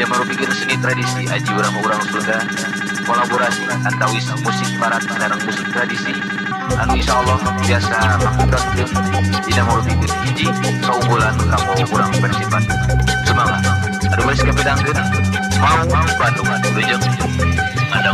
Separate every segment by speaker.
Speaker 1: Saya berpikir seni tradisi aji orang urang surga kolaborasi antara wisata musik barat dan musik tradisi anu insya Allah biasa lakukan ke tidak mau lebih hiji keunggulan kamu kurang bersifat semangat aduh masih kepedangkan mau
Speaker 2: mau bantu bantu ada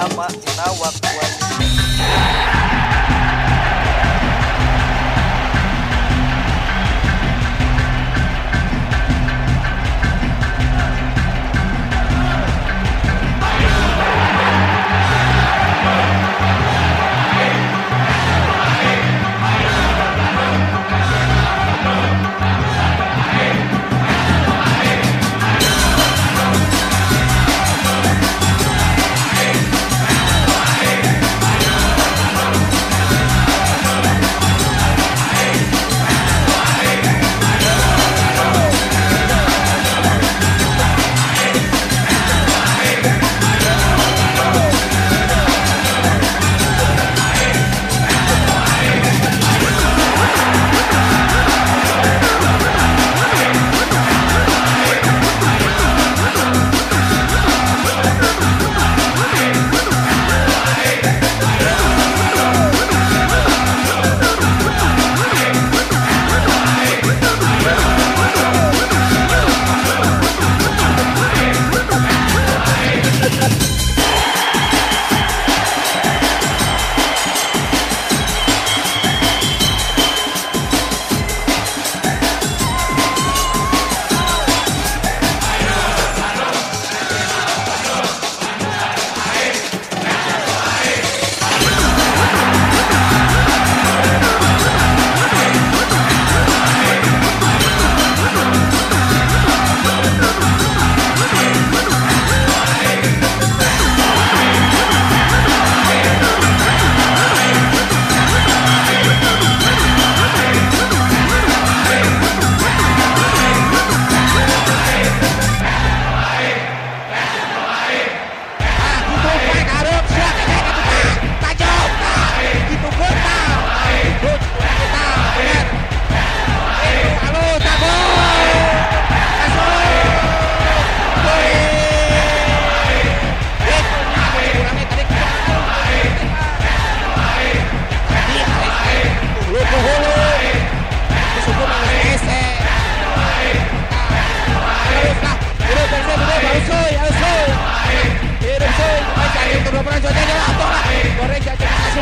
Speaker 2: ama na watu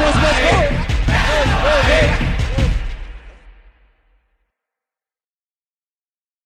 Speaker 2: Westbrook. Hey, hey, hey.